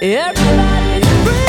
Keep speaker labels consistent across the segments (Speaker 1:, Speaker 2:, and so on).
Speaker 1: Everybody's free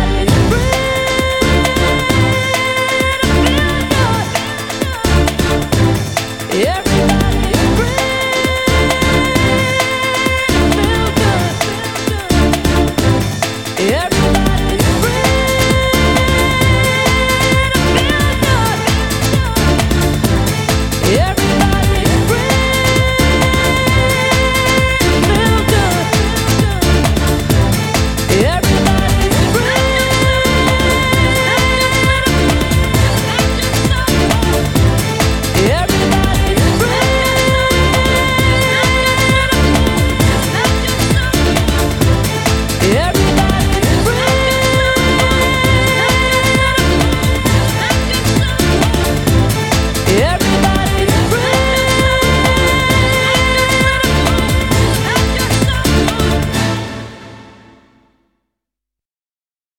Speaker 1: Everybody's